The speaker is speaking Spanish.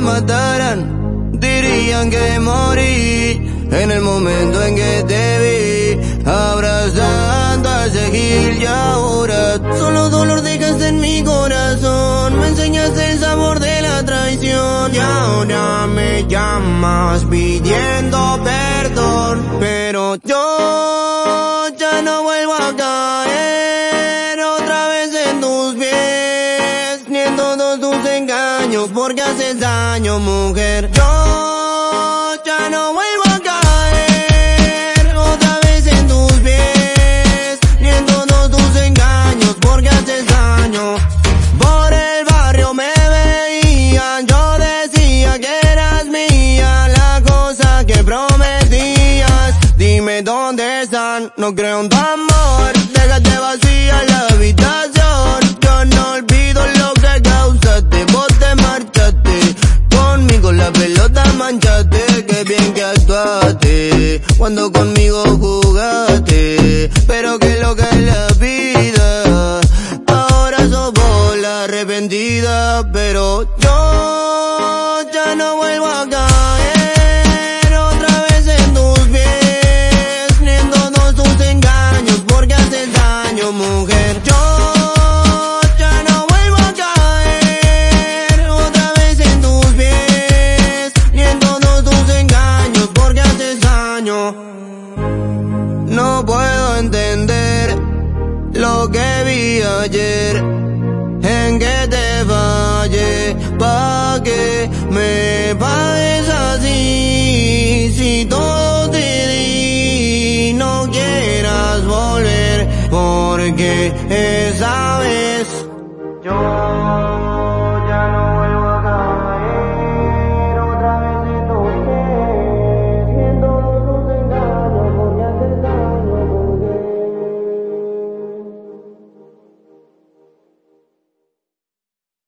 mataran, dirían que morí. En el momento en que te vi, abrazando a ese y ahora solo dolor dejas en mi corazón, me enseñaste el sabor de la traición y ahora me llamas pidiendo perdón, pero yo ya no vuelvo a porque haces daño, mujer. Yo ya no vuelvo a caer otra vez en tus pies, ni en todos tus engaños, porque haces daño. Por el barrio me veían, yo decía que eras mía, la cosa que prometías. Dime dónde están, no creo en tu amor, déjate vacía la habitación. La pelota manchaste, qué bien que actuaste. Cuando conmigo jugaste, pero que lo que la que vi ayer, en que te fallé, pa' que me pagues así, si todo te di, no quieras volver, porque esa vez yo